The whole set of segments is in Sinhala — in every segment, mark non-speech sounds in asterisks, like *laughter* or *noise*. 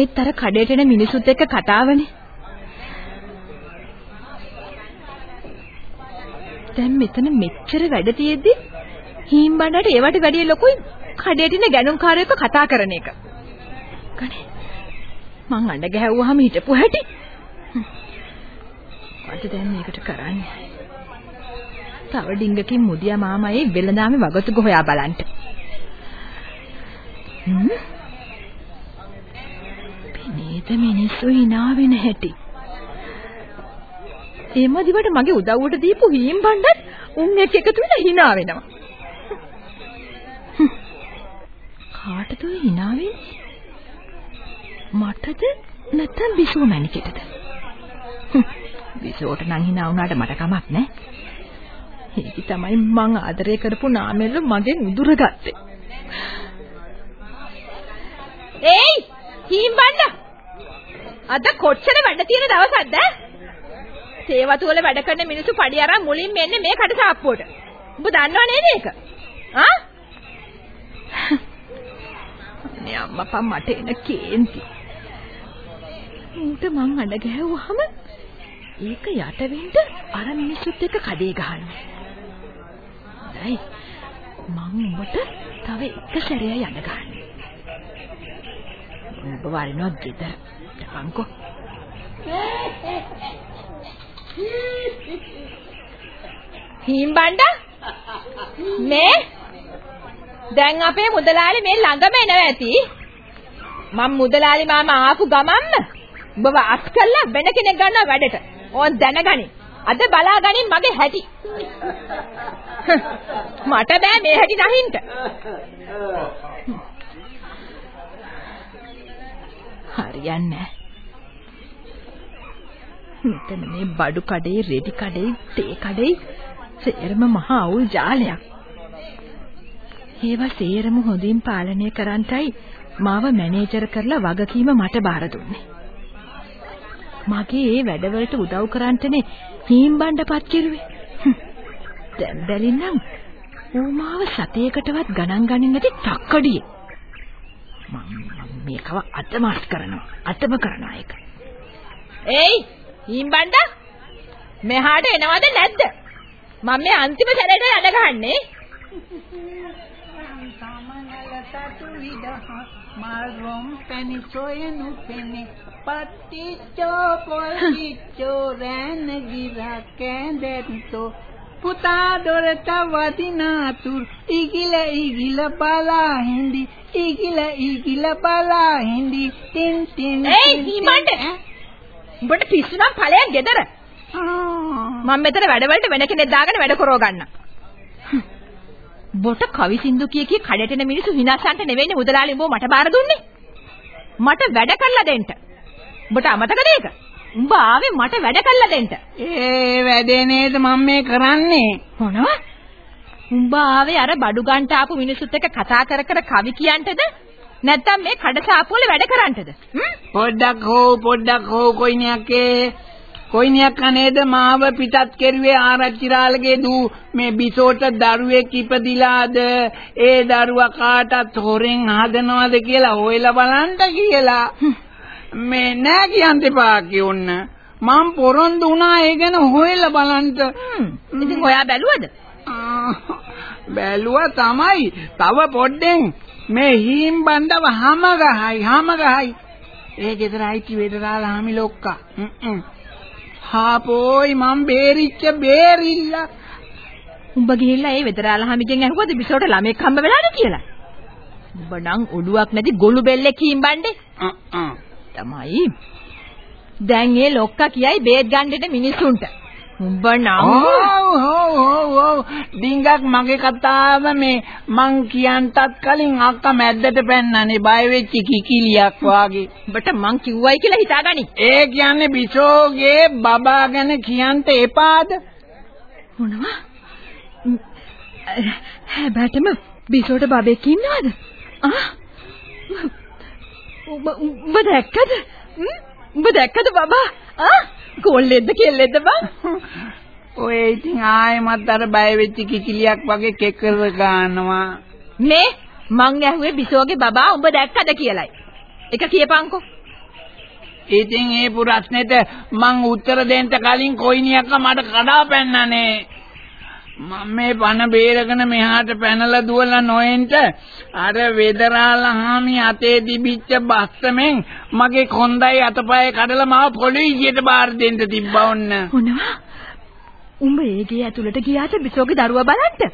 ආයෙත් අර කඩේට එන මිනිසුත් එක්ක කතාවනේ දැන් මෙතන මෙච්චර වැඩ තියෙද්දි හීම්බණ්ඩට ඒවට වැඩිය ලොකුයි කඩේට ඉන්න ගැනුම්කාරයෙක්ව කතා කරන එක. කනේ මං අඬ ගැහුවාම හිටපු හැටි. මොකද දැන් මේකට කරන්නේ? තව ඩිංගකින් මුදියා මාමයි වෙළඳාමේ වගතුග හොයා බලන්න. හ්ම්? පිනේද මිනිස්සු hina වෙන හැටි. එමදිවට මගේ උදව්වට දීපු හීම් බණ්ඩත් උන් එක්ක එකතු වෙලා hina වෙනවා. කාටද hina වෙන්නේ? මටද නැත්නම් බිසෝ මැනිකටද? බිසෝට නම් hina වුණාට මට කමක් නැහැ. ඒක තමයි මං ආදරය කරපු නාමෙල්ල මගෙන් උදුරගත්තේ. ඒයි හීම් බණ්ඩ. අද කොච්චර වැඩ තියෙන දවසක්ද? සේවතු වල වැඩ කරන මිනිස්සු පඩි අරන් මුලින්ම එන්නේ මේ කඩසාප්පුවට. ඔබ දන්නව නේද ඒක? ආ? නේ අම්මපා මට එන කේන්ති. උන්ට මං අඬ ගැහුවාම ඒක යට වෙන්න අර මිනිස්සුත් එක්ක කඩේ ගහන්නේ. හොඳයි. මං උඹට තව එක සැරයක් යන්න ගන්න. ඔබ වරිනවත් ගෙදර. යපන්කෝ. හීම් බණ්ඩා? මේ? දැන් අපේ මුදලාලි මේ ළඟම එනවා ඇති. මම මුදලාලි මාමා ආපු ගමන්ම ඔබව අත් කළා වෙන කෙනෙක් ගන්නවා වැඩට. ඕන් දැනගනි. අද බලාගනින් මගේ හැටි. *laughs* මට බෑ මේ හැටි නැහින්ට හරියන්නේ මෙතන මේ බඩු කඩේ රෙදි කඩේ තේ කඩේ සේරම මහා අවුල් ජාලයක්. ඒවා සේරම හොඳින් පාලනය කරන්ටයි මාව මැනේජර් කරලා වගකීම මට බාර දුන්නේ. මගේ ඒ වැඩවලට උදව් කරන්ටනේ හීම් බණ්ඩපත් කිරුවේ. දැන් බැලින්නම් ඌ මාව සතේකටවත් ගණන් ගනින්න නැති තක්කඩියේ. මම මේකව අතමස් කරනවා. අතම කරනවා ඒක. ඒයි හීම් බණ්ඩා මෙහාට එනවද නැද්ද? මම මේ අන්තිම සැරේට යඩ ගහන්නේ. සමනල තතු විදහ මල්රොම් පැණි සොයනු පෙනේ පත්තිච්චෝ පොල්තිච්චෝ රෑන ගිරා කැඳැත්තෝ පුතා දොරට වදිනාතුර ඉගිල ඉගිල බලා හිඳි ඉගිල ඉගිල බලා හිඳි ටින් ටින් ඒයි හීමණ්ඩ උඹට පිස්සු නම් ඵලයක් ගෙදර මම මෙතන වැඩවලට වෙන කෙනෙක් දාගෙන වැඩ කරව ගන්න. බොට කවි සින්දු කිය කිය කඩේට එන මිනිස්සු විනාශන්ට නෙවෙයිනේ මුදලාලි උඹව මට බාර දුන්නේ. මට වැඩ කරලා දෙන්න. උඹට අමතකද ඒක? උඹ ආවේ මට වැඩ කරලා දෙන්න. ඒ වැඩේ නේද මම මේ කරන්නේ මොනවා? උඹ ආවේ අර බඩු ගන්නට ආපු මිනිස්සුත් එක්ක කතා කර කර කවි කියන්ටද? නැත්තම් මේ කඩසාප්පු වල වැඩ කරන්නටද? පොඩ්ඩක් හෝ පොඩ්ඩක් හෝ කොයිනියක්ේ කොයිනියක් අනේද මාව පිටත් කෙරුවේ ආරච්චිරාලගේ දූ මේ බිසෝට දරුවෙක් ඉපදිලාද ඒ දරුවා කාටත් හොරෙන් හදනවද කියලා හොයලා බලන්න කියලා. මේ නෑ කියන්න එපා කියොන්න. මම පොරොන්දු වුණා ඒ ගැන හොයලා බලන්න ඉතින් ඔයා බැලුවද බැලුවා තමයි. තව පොඩ්ඩෙන් මේ හීම් බණ්ඩව හැම ගහයි හැම ගහයි. ඒ ගෙදර අයිති වෙදරාලා හැමි ලොක්කා. හාපෝයි මං බේරිච්ච බේරිල්ල. උඹ ගිහිල්ලා ඒ වෙදරාලා හැමිගෙන් අහුවද බිසෝට ළමෙක් හම්බ වෙලාද කියලා? උඹ නම් ඔළුවක් නැති ගොළු බෙල්ලෙක් කීම්බන්නේ තමයි. දැන් ඒ ලොක්කා කියයි බේත් ගන්නට මිනිස්සුන්ට. උඹ නම් ඔව් ඔව් ඔව් ඩිංගක් මගේ කතාව මේ මං කියන්ටත් කලින් අක්කා මැද්දට පැන්නනේ බය වෙච්ච කිකිලියක් වාගේ උඹට මං කිව්වයි කියලා හිතාගනි. ඒ කියන්නේ බිසෝගේ බබා ගැන කියන්ට එපාද මොනවා? හැබැටම බිසෝට බබෙක් ඉන්නවද? ආ? උඹ උඹ දැක්කද? උඹ දැක්කද බබා? ආ? කොල්ලෙද්ද කෙල්ලෙද්ද බං? ඔය ඉතින් ආයෙමත් අර බය වෙච්ච කිකිලියක් වගේ කෙකර ගන්නවා මේ මං ඇහුවේ බිසෝගේ බබා උඹ දැක්කද කියලයි. එක කියපන්කෝ. ඉතින් ඒ ප්‍රශ්නෙට මං උත්තර දෙන්න කලින් කොයිනියක්ක මට කඩා පැන්නනේ මම මේ පණ බේරගෙන මෙහාට පැනලා දුවලා නොෙන්ට අර වෙදරාලහාමි අතේ තිබිච්ච බස්සමෙන් මගේ කොන්දයි අතපය කඩලා මාව පොලිසියට බාර දෙන්න තිබ්බා ඔන්න මොනවා? උඹ ඒ ගේ ඇතුළට ගියාට බිසෝගේ දරුවා බලන්න.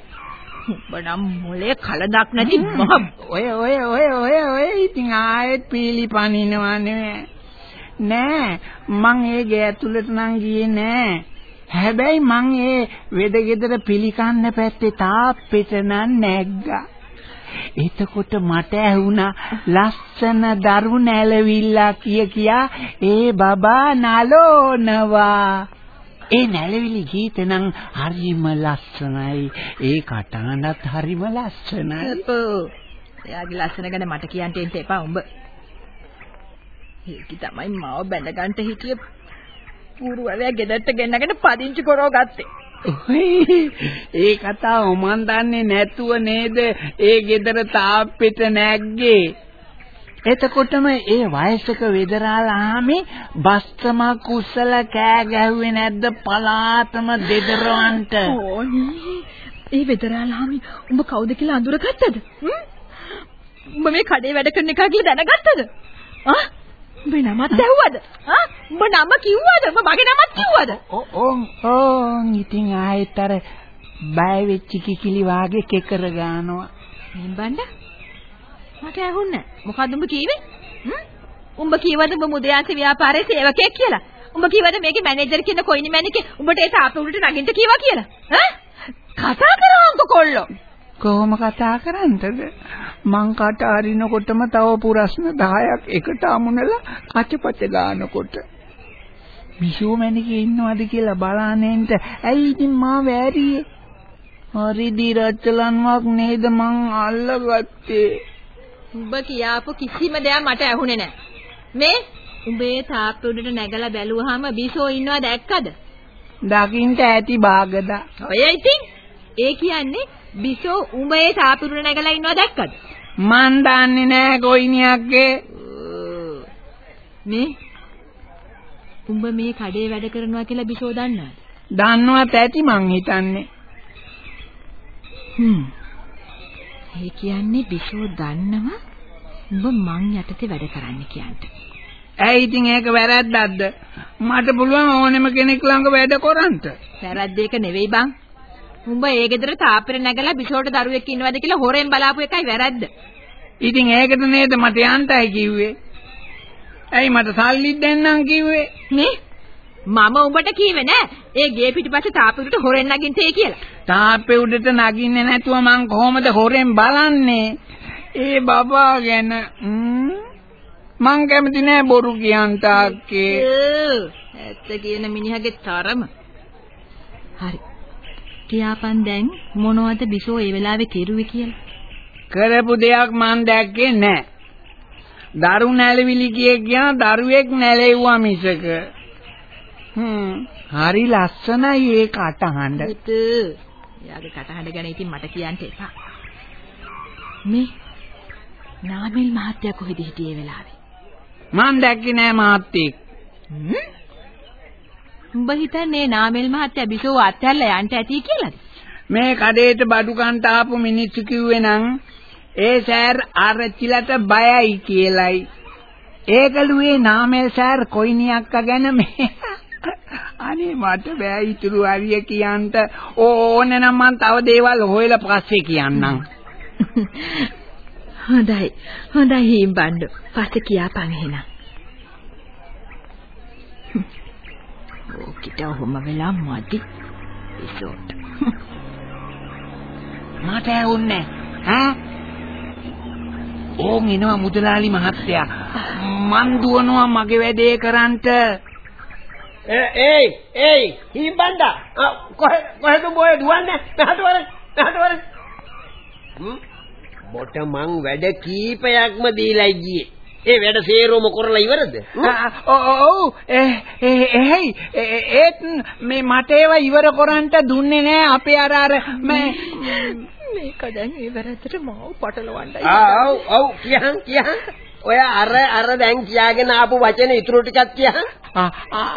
උඹ නම් මොලේ කලදක් නැති මහ ඔය ඔය ඔය ඔය ඔය ඉතින් ආයෙත් පීලි පනිනවා නෙවෙයි නෑ මං ඒ ගේ ඇතුළට නම් ගියේ නෑ. හැබැයි මං ඒ වෙදගෙදර පිළිකන්න පැත්තේ තාප්පෙට නම් නැග්ගා. එතකොට මට ඇහුණා ලස්සන දරු නැලවිල්ලා කිය කියා ඒ බබා නලෝනවා ඒ නැලවිලි ගීත නම් හරිම ලස්සනයි ඒ කටහඬත් හරිම ලස්සනයි අපෝ. එයාගේ ලස්සන ගැන මට කියන්න එන්න එපා උඹ. ඒකි තමයි මාව බැඳගන්න හිටිය පුරුවරයා ගෙදරට ගෙන්නගෙන පදිංචි කරව ගත්තේ. ඒ කතාව මන් දන්නේ නැතුව නේද ඒ ගෙදර තාප්පෙට නැග්ගේ එතකොටම ඒ වයසක වෙදරාලාමේ බස්තම කුසල කෑ ගැහුවේ නැද්ද පලාතම දෙදරවන්ට ඕනේ. ඒ වෙදරාලාමි උඹ කවුද කියලා අඳුරගත්තද? උඹ මේ කඩේ වැඩ කරන එක කියලා දැනගත්තද? ආ? උඹ නමත් ඇහුවද? ආ? උඹ නම කිව්වද? උඹ මගේ නමත් කිව්වද? ඕන් ඕන් ඉතින් ආයෙත් අර බය වෙච්ච කිකිලි වාගේ කෙකර ගන්නවා නිම්බණ්ඩ මට ඇහුන්නේ. මොකද්ද උඹ කීවේ? හ්ම්? උඹ කීවද උඹ මුදයාන්ත ව්‍යාපාරයේ සේවකයෙක් කියලා? උඹ කීවද මේකේ මැනේජර් කියන කොයිනි මැනිකේ උඹට ඒ තාප්ප උඩට නගින්න කීවා කියලා? ඈ? කතා කරවන්කො කොල්ලෝ. කොහොම කතා කරන්නද? මං කට අරිනකොටම තව පුරස්න 10ක් එකට අමුණලා කචපච ගන්නකොට මිෂෝ මැනිකේ ඉන්නවද කියලා බලන්නේන්ට ඇයි ඉතින් මා වැරියේ? හරි දිරච්චලන්වක් නේද මං අල්ලගත්තේ? උඹ කියාපු කිසිම දෙයක් මට ඇහුනේ නැහැ. මේ උඹේ තාප්ප උඩට නැගලා බැලුවාම බිසෝ ඉන්නවා දැක්කද දකින්ට ඇති බාගදා. ඔය ඉතින් ඒ කියන්නේ බිසෝ උඹේ තාප්ප උඩට නැගලා ඉන්නවා දැක්කද මන් දන්නේ නෑ කොයිනියක්ගේ මේ උඹ මේ කඩේ වැඩ කරනවා කියලා බිසෝ දන්නවද? දන්නවත් ඇති මං හිතන්නේ. හ්ම්. ඒ කියන්නේ බිසෝ දන්නවා උඹ මං යටතේ වැඩ කරන්න කියන්ට. ඇයි ඉතින් ඒක වැරද්දක්ද මට පුළුවන් ඕනෙම කෙනෙක් ළඟ වැඩ කරන්න වැරද්ද ඒක නෙවෙයි බං. උඹ ඒ ගෙදර තාප්පෙට නැගලා බිසෝට දරුවෙක් ඉන්නවද කියලා හොරෙන් බලාපු එකයි වැරද්ද. ඉතින් ඒකට නේද මට යන්ටයි කිව්වේ ඇයි මට සල්ලිත් දෙන්නම් කිව්වේ නේ? මම උඹට කීවේ නෑ ඒ ගේ පිටිපස්සේ තාප්පෙට හොරෙන් නගින්තේ කියලා. තාප්පේ උඩට නගින්නේ නැතුව මං කොහොමද හොරෙන් බලන්නේ ඒ බබා ගැන? මං කැමති නෑ බොරු කියන්ට අක්කේ ඌ, ඇත්ත කියන මිනිහගේ තරම. හරි. කියාපන් දැන් මොනවද බිසෝ ඒ වෙලාවේ කෙරුවේ කියලා? කරපු දෙයක් මං දැක්කේ නෑ දරු නැලවිලි කිය කියන දරුවෙක් නැලෙව්වා මිසක හරි ලස්සනයි ඒ කටහඬ පුත එයාගේ කටහඬ ගැන ඉතින් මට කියන්න එපා. මේ නාමල් මහත්තයා කොහෙද හිටියේ වෙලාවේ? මං දැක්කේ නෑ හ්ම්? උඹ හිතන්නේ නාමල් මහත්තයා බිසෝ අත්හැරලා යන්න ඇති කියලාද? මේ කඩේට බඩු කන්ට ආපු මිනිස්සු කිව්වේ නම් ඒ සෑර් ආරච්චිලට බයයි කියලයි. ඒකලුවේ නාමල් සෑර් කොයිනියක්ක ගැන මේ අනේ මට බෑ ඉතුරු හරිය කියන්ට. ඕනේ නම් මං තව දේවල් හොයලා පස්සේ කියන්නම්. හොඳයි. හොඳයි හීම්බණ්ඩ පස්සේ කියාපන් එහෙනම්. ඕකිට ඔහොම වෙලා මදි. ඉසෝට. මට ඇහුන්නේ ඈ? ඕන් එනවා මුදලාලි මහත්තයා. මන් දුවනවා මගේ වැඩේ කරන්ට ඒයි ඒයි හිඹණ්ඩා කොහෙ කොහෙද බොය දුවන්නේ නැහට වර නැහට වර බොට මං වැඩ කීපයක්ම දීලා ගියේ ඒ වැඩ සේරම කරලා ඉවරද ඔව් එහෙයි ඒත් මේ මට ඒවා ඉවර කරන්ට දුන්නේ නෑ අපේ අර අර මේ මේක දැන් ඉවරතට මාව පටලවන්නයි. ආ ඔව් ඔව් කියහන් කියහන් ඔය අර අර දැන් කියාගෙන ආපු වචන ඉතුරු ටිකක් කියහන්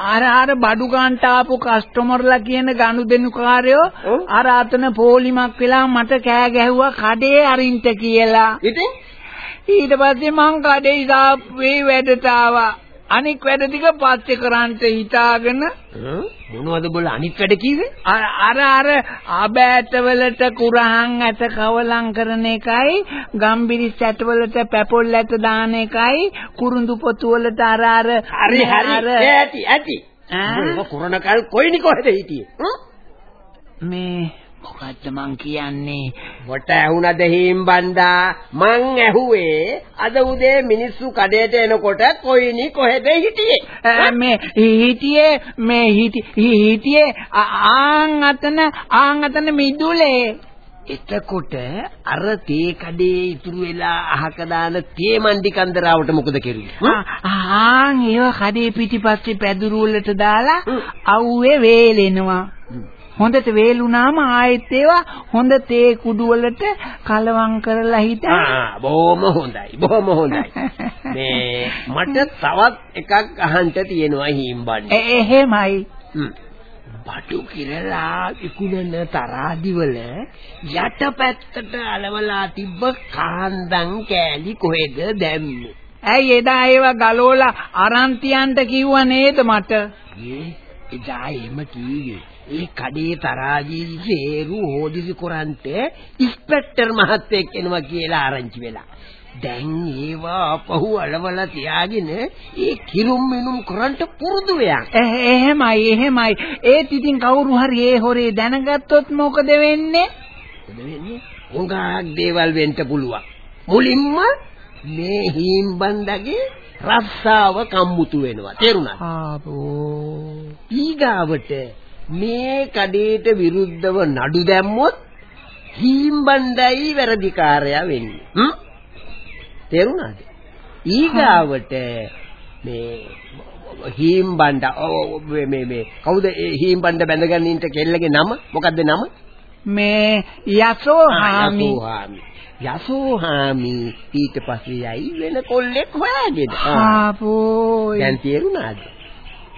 අර අර බඩු ගන්නට ආපු කස්ටමර්ලා කියන ගනුදෙනු කාර්යෝ අර අතන පොලිමක් වෙලා මට කෑ ගැහුවා කඩේ අරින්ට කියලා. ඉතින් ඊට පස්සේ මං කඩේ ඉස්සාවේ වැඩට ආවා. අනික් වැඩ ටික පස්සේ කරන්ට හිතාගෙන මොනවද බොල අනිත් වැඩ කිව්වේ අර අර ආබෑටවලට කුරහන් ඇට කවලම් කරන එකයි ගම්බිරිස් ඇටවලට පැපොල් ඇට දාන එකයි කුරුඳු පොතු වලට අර අර හරි හරි. ඇති ඇති. ඈ? කරන කල් කොයිනි කොහෙද හිටියේ? මේ මොකද්ද මං කියන්නේ? වට ඇහුණද හීම්බන්දා මං ඇහුවේ අද උදේ මිනිස්සු කඩේට එනකොට කොයිනි කොහෙද හිටියේ? මේ හිටියේ මේ හිටියේ ආන් අතන ආන් අතන මිදුලේ. එතකොට අර තේ කඩේ ඉතුරු වෙලා අහක දාන තේ මණ්ඩි කන්දරාවට මොකද කෙරුවේ? ආන් ඒව කඩේ පිටිපස්සේ පැදුරු වලට දාලා අවුවේ වේලෙනවා හොඳට වේලුනාම ආයෙත් ඒවා හොඳ තේ කුඩු වලට කලවම් කරලා හිටා. ආ බොහොම හොඳයි බොහොම හොඳයි. මේ මට තවත් එකක් අහන්න තියෙනවා හිම්බන්නේ. එහෙමයි. බඩු කිරලා ඉක්ුණන තරාදිවල යටපැත්තට අලවලා තිබ්බ කාන්දන් කෑලි කොහෙද දැම්මේ? ඇයි එදා ඒවා ගලෝලා අරන් තියන්න කිව්වා නේද මට? එදා එහෙම කීවේ ඒ කඩේ තරාජී සේරු හොදිසි කරන්ට ඉස්පෙක්ටර් මහත්තයෙක් එනවා කියලා ආරංචි වෙලා. දැන් ඒවා අපහු අලවලා තියාගෙන ඒ කිරුම් මිනුම් කරන්ට පුරුදු වෙයන්. එහෙමයි එහෙමයි. ඒත් ඉතින් කවුරු හරි ඒ හොරේ දැනගත්තොත් මොකද වෙන්නේ? මොකද වෙන්නේ? උඟාක් දේවල් වෙන්න පුළුවන්. මුලින්ම මේ හීම්බන්දගේ රස්සාව කම්මුතු වෙනවා. තේරුණාද? ආපෝ. ඊගාවට මේ කඩේට විරුද්ධව නඩු දැම්මොත් හීම්බණ්ඩයි වැරදිකාරයා වෙන්නේ. හ්ම්? තේරුණාද? ඊගාවට මේ හීම්බණ්ඩ මේ මේ කවුද ඒ හීම්බණ්ඩ බැඳගන්න ඉන්න කෙල්ලගේ නම? මොකද්ද නම? මේ යසෝ හාමි. යසෝ හාමි ඊට පස්සේ යයි වෙන කොල්ලෙක් හොයාගෙන. ආපෝ. දැන් තේරුණාද?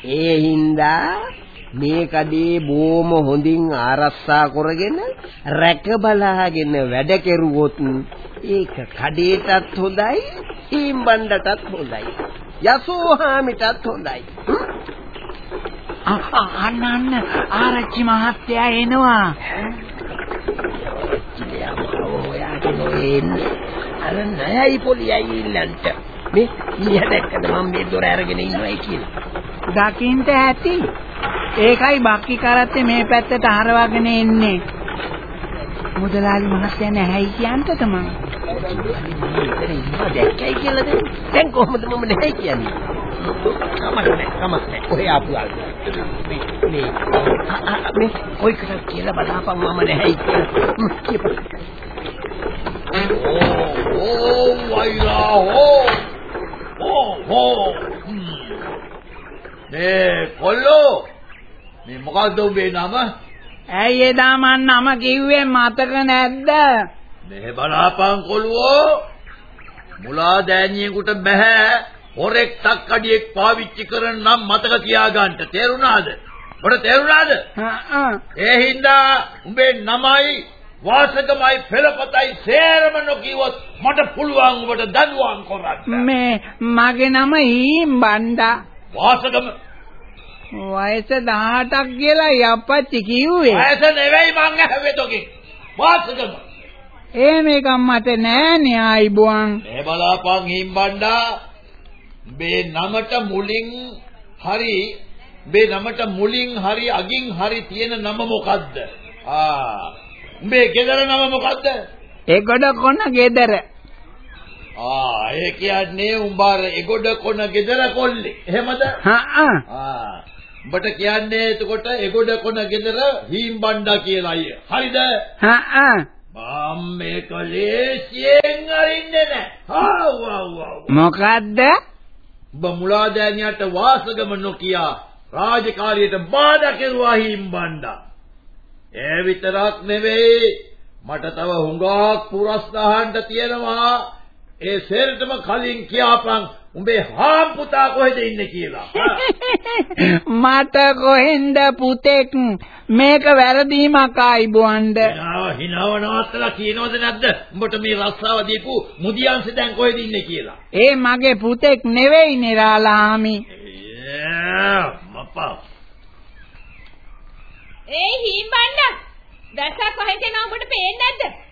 ඒ හින්දා මේ කඩේ බොහොම හොඳින් ආරක්ෂා කරගෙන රැක බලාගෙන වැඩ කෙරුවොත් ඒක කඩේටත් හොඳයි ඊම්බණ්ඩටත් හොඳයි යසෝහාමිටත් හොඳයි. අන්න අන්න. ආරච්චි මහත්තයා එනවා. අර නයයි පොලියයි ඉල්ලන්ට මේ ඊය දැක්කද මම මේ දොර අරගෙන ඉන්නවයි කියලා දකින්ට ඇති ඒකයි බක්කි කරත්තේ මේ පැත්තට හරවගෙන එන්නේ. මුදලාලි මහත්තයා නැහැයි කියන්ට තමන්. දැක්කයි කියලා දැන් කොහොමද මම නැහැ කියන්නේ? කමක් නැහැ කමක් නැහැ. ඔය ආපු ආල්. මේ මේ ඔය කරක් කියලා බලාපන් මම නැහැයි කියලා. කියපන්. ඕ වයිලා හෝ ඕ හෝ මේ කොල්ලෝ මේ මොකද්ද ඔබේ නම? ඇයි එදා මන් නම කිව්වේ මතක නැද්ද? මේ බලාපන් කොළුවෝ මුලා දෑනියෙකුට බෑ හොරෙක් තක්කඩියෙක් පාවිච්චි කරන නම් මතක තියාගන්න තේරුණාද? ඔබට තේරුණාද? ඒ හින්දා උඹේ නමයි වාසකමයි පෙරපතයි සේරම නොකියවොත් මට පුළුවන් ඔබට දඬුවම් කරන්න. මේ මගේ නම හීම්බණ්ඩා. වාසකම වයස 18ක් කියලා යප්පච්චි කිව්වේ. වයස නෙවෙයි මං ඇහුවේ තෝකේ. වාසකම. ඒ මේක මට නෑනේ ආයිබුවන්. මේ බලාපන් හිම්බණ්ඩා මේ නමට මුලින් හරි උඹේ නමට මුලින් හරි අගින් හරි තියෙන නම මොකද්ද? ආ. උඹේ ගෙදර නම මොකද්ද? එගොඩ කොන ගෙදර. ආ ඒ කියන්නේ උඹාර එගොඩ කොන ගෙදර කොල්ලේ. එහෙමද? හා ආ. උඹට කියන්නේ එතකොට එගොඩ කොන ගෙදර හීම් බණ්ඩා කියලා අය. හරිද? හා මම මේක ලේසියෙන් අරින්නේ නැහැ. ආ වව් වව්. මොකද්ද? ඔබ මුලාදෑනියට වාසගම නොකිය රාජකාරියට බාධා කෙරුවා හිම්බණ්ඩා. ඒ විතරක් නෙවෙයි මට තව හුඟක් පුරස්දාහන්න තියෙනවා. ඒ සෙරටම කලින් කියාපන් උඹේ හාම් පුතා කොහෙද ඉන්නේ කියලා. *laughs* මට කොහෙන්ද පුතෙක් මේක වැරදීමක් ආයිබුවන්ද හිනාව හිනාව නවත්තලා කියනවද නැද්ද? උඹට මේ රස්සාව දීපු මුදියන්ස දැන් කොහෙද ඉන්නේ කියලා. ඒ මගේ පුතෙක් නෙවෙයි නිරාලාමි මපා ඒ හීම්බණ්ඩ දැස්සා කොහෙද යනවා උඹට පේන්නේ නැද්ද?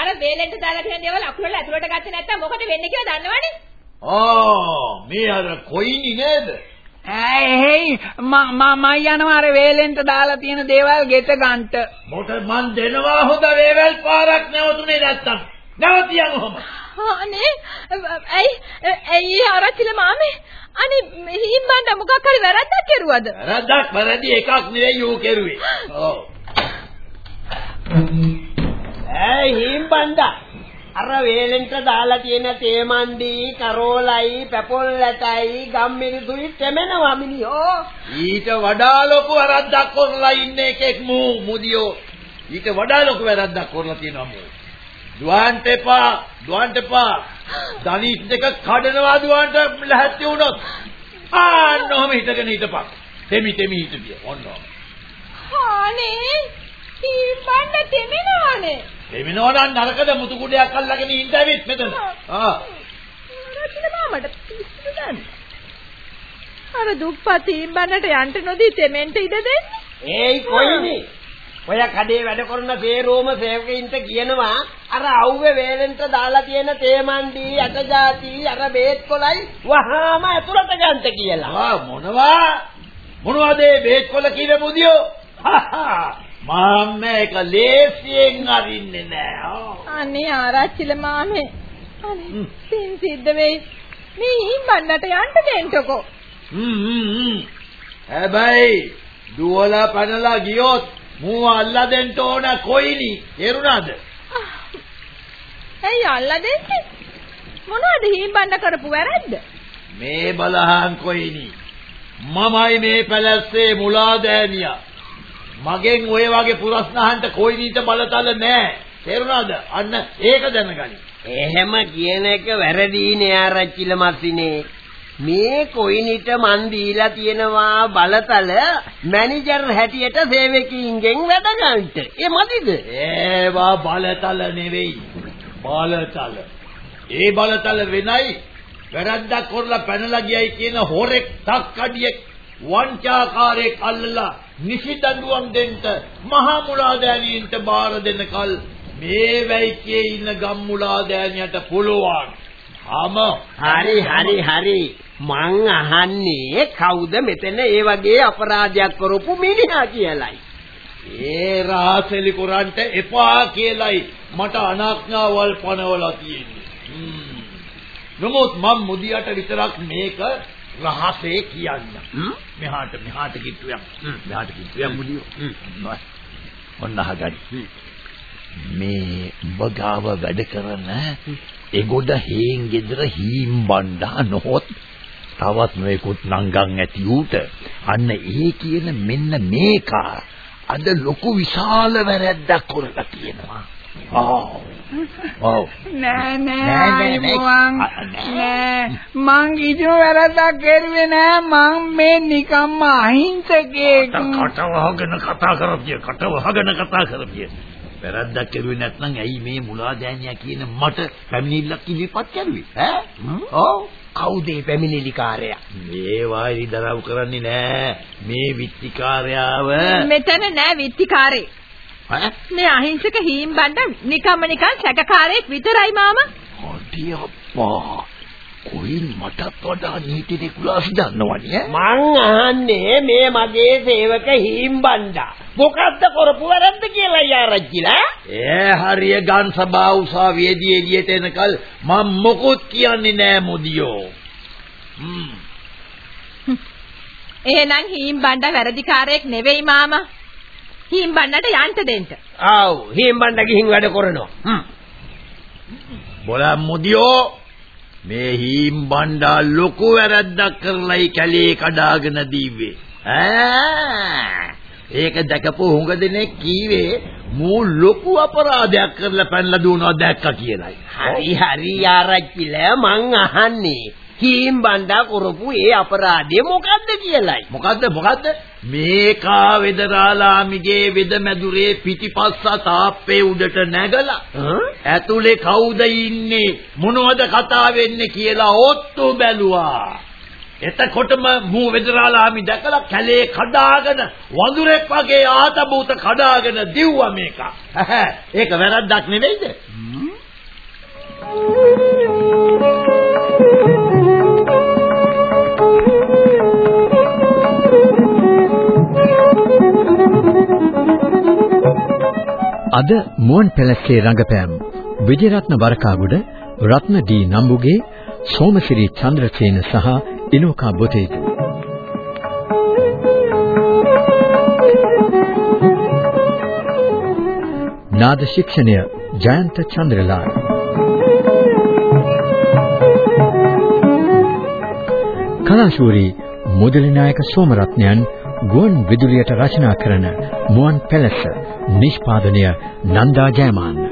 අර වේලෙන්ට දාලා තියෙන දේවල් අකුරල ඇතුලට ගත්තේ නැත්තම් මොකද වෙන්නේ කියලා දන්නවනේ? ආ මේ අර කොයිනි නේද? ඇයි මම මම යනවා අර වේලෙන්ට දාලා තියෙන දේවල් ගෙට ගන්නට මොකද මන් දෙනවා හොඳ වේවැල් පාරක් නැවතුනේ නැත්තම්. නැවතියන් ඔහම. අනේ ඇයි ඇයි ආරච්චිල මාමේ අනේ හීම්බණ්ඩ මොකක් හරි වැරද්දක් කරුවද? වැරද්දක් වැරදි එකක් නෙවෙයි ඌ කෙරුවේ. *gasps* ඔව්. ඇයි හිම්බණ්ඩා අර වේලෙන්ට දාලා තියෙන තේමන්ඩි කරෝලයි පැපොල්ලටයි ගම්මිරිදුයි තෙමෙනවා මිනිහෝ ඊට වඩා ලොකු වැරද්දක් කරලා ඉන්න එකෙක් මූ මුදියෝ. ඊට වඩා ලොකු වැරද්දක් කරලා තියෙනවා මූ. දුවන්ට එපා, දුවන්ට එපා. දනිස් දෙක කඩනවා දුවන්ට ලැහැත්ති වුණොත්. ආන්න ඔහම හිටගෙන හිටපන්. තෙමි තෙමි හිටපිය. ඔන්න ඔහම. අනේ හීම්බණ්ඩ තෙමෙනවනේ. එමිනෝ නම් නරකද මුතු කුඩයක් අල්ලගෙන ඉඳ ඇවිත් මෙතන. ආ. මාමට පිස්සු ගන්න. අර දුප්පත් හීම්බණ්ඩට යන්න නොදී තෙමෙන්ට ඉඩ දෙන්නේ. ඒයි කොයිනේ ඔය කඩේ වැඩ කරන සේරෝම සේවකයින්ට කියනවා අර අවුවේ වේලෙන්ට දාලා තියෙන තේමන්ඩි අටජාති අර බේත් කොලයි වහාම ඇතුළට ගන්න කියලා ආ මොනවා මොනවද මේ බේත් කොල කිව්වේ මුදියෝ? මම මේක ලේසියෙන් අරින්නේ නෑ. අනේ ආරච්චිල මාමේ. අනේ පින් සිද්ධ වෙයි. මේ හීම්බණ්ඩට යන්න දෙන්නකෝ. හ්ම්. හැබැයි දුවලා පැනලා ගියොත් මූ අල්ලා දෙන්න ඕන කොයිනි. තේරුණාද? ඇයි අල්ලා දෙන්නේ? මොනවද හීම්බණ්ඩ කරපු වැරද්ද? මේ බලහන් කොයිනි. මමයි මේ පැලැස්සේ මුලා දෑනියා. මගෙන් ඔය වගේ පුරස්නහන්ට කොයිනීට බලතල නෑ. තේරුණාද? අන්න ඒක දැනගනි. එහෙම කියන එක වැරදීනේ ආරච්චිල මස්සිනේ මේ කොයිනිට මන් දීලා තියෙනවා බලතල මැනේජර් හැටියට සේවකීන්ගෙන් වැඩ ගන්නට. ඒ මදිද? ඒවා බලතල නෙවෙයි. බලතල. ඒ බලතල වෙනයි වැරද්දක් කරලා පැනලා ගියයි කියන හොරෙක් තක්කඩියෙක් වංචාකාරයෙක් අල්ලලා නිසි දඬුවම් දෙන්න මහා මුලාදෑනියන්ට බාර දෙනකල් මේ වැයිකේ ඉන්න ගම්මුලාදෑනියට පුළුවන්. ආම හරි හරි හරි මං අහන්නේ කවුද මෙතන ඒ වගේ අපරාධයක් කරපු මිනිහා කියලයි. ඒ රාසෙලි කුරන්ට එපා කියලයි මට අනාඥාවල් පනවලා තියෙන්නේ. නමුත් මම මුදියට විතරක් මේක රහසේ කියන්න. මෙහාට මෙහාට කිට්ටුයක්. මෙහාට කිට්ටුයක් මුදියෝ. ඔන්න අහගනි. මේ බගාව වැඩ කරන එගොඩ හේන් ගෙදර හීම් බණ්ඩා නොහොත් තවත් මේකුත් නංගන් ඇති ඌට අන්න ඒ කියන මෙන්න මේක අද ලොකු විශාල වැරැද්දක් කරලා තියෙනවා. ඔව්. නෑ නෑ අයිබුවන් නෑ. මං කිසිම වැරද්දක් කරුවේ නෑ. මං මේ නිකම්ම අහිංසකෙක් කට වහගෙන කතා කරපිය කට වහගෙන කතා කරපිය. වැරද්දක් කරුවේ නැත්නම් ඇයි මේ මුලා දෑනියා කියන මට පැමිණිල්ලක් ඉදිරිපත් කරුවේ? ඈ? ඔව්. කවුද මේ පැමිණිලිකාරයා? මේ වායි දරව් කරන්නේ නෑ. මේ විත්තිකාරයාව. මෙතන නෑ විත්තිකාරේ. මේ අහිංසක හීම්බණ්ඩ නිකම්ම නිකන් සැකකාරයෙක් විතරයි මාමා. අඩි අප්පා කොයි මටත් වඩා නීති නිකුලාස් දන්නවනේ මං අහන්නේ මේ මගේ සේවක හීම්බණ්ඩා. මොකද්ද කරපු වැරද්ද කියලා යාරච්චිලා? ඒ හරිය ගන් සභා උසාවියේදී එළියට එනකල් මම මොකුත් කියන්නේ නෑ මුදියෝ. හ්ම්. එහෙනම් හීම් බණ්ඩ වැරදිකාරයෙක් නෙවෙයි මාමා. හීම් බණ්ඩට යන්න දෙන්න. ආව් හීම්බණ්ඩා ගිහින් වැඩ කරනවා. හ්ම්. බොලා මුදියෝ මේ හීම් බණ්ඩා ලොකු වැරද්දක් කරලයි කැලේ කඩාගෙන දීවේ. ඈ ඒක දැකපු හුඟ දෙනෙක් කීවේ මූ ලොකු අපරාධයක් කරලා පැනලා දුවනවා දැක්කා කියලායි. හරි හරි යාරච්චිලා මං අහන්නේ හීම්බණ්ඩා කරපු ඒ අපරාධය මොකද්ද කියලායි. මොකද්ද මොකද්ද මේකා වෙදරාලාමිගේ වෙදමැදුරේ පිටිපස්ස තාප්පේ උඩට නැගලා ඇතුලේ කවුද ඉන්නේ මොනවද කතා වෙන්නේ කියලා ඔත්තු බැලුවා එතකොටම මූ වෙදරාලාමි දැකලා කැලේ කඩාගෙන වඳුරෙක් වගේ ආතබූත කඩාගෙන දිව්වා මේක. ඒක වැරද්දක් නෙවෙයිද? අද මුවන් පැලස්සේ රංගපෑම් විජයරත්න වරකාගොඩ රත්න ඩී නම්බුගේ සෝමසිරි චන්ද්‍රසේන සහ ඉනෝකා බොතේජු නාද ශික්ෂණය ජයන්ත චන්ද්‍රලාල්. කලාශූරී මුදලි නායක සෝමරත්නයන් ගුවන් විදුලියට රචනා කරන මුවන් පැලස නිෂ්පාදනය නන්දා ජයමාන්න